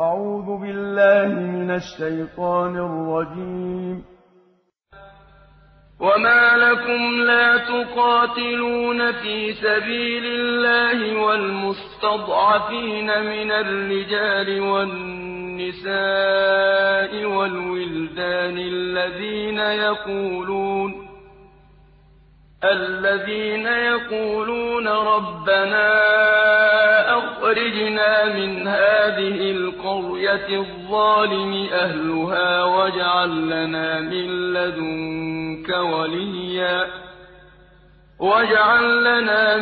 أعوذ بالله من الشيطان الرجيم. وما لكم لا تقاتلون في سبيل الله والمستضعفين من الرجال والنساء والولدان الذين يقولون الذين يقولون ربنا أخرجنا من هذه القرية الظالم أهلها واجعل لنا من لدنك وليا. واجعل لنا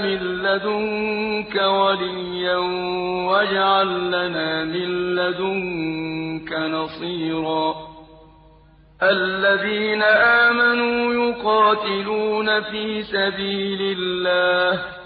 من لدنك نصيرا. الذين آمنوا يقاتلون في سبيل الله.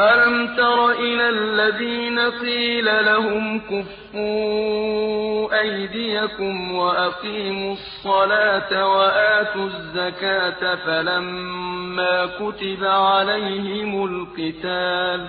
أَلَمْ تَرَ إِلَى الَّذِينَ قِيلَ لَهُمْ كُفُّوا أَيْدِيَكُمْ وَأَقِيمُوا الصَّلَاةَ وَآتُوا الزَّكَاةَ فَلَمَّا كُتِبَ عَلَيْهِمُ الْقِتَالُ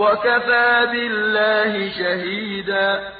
وَكَفَىٰ بِاللَّهِ شَهِيدًا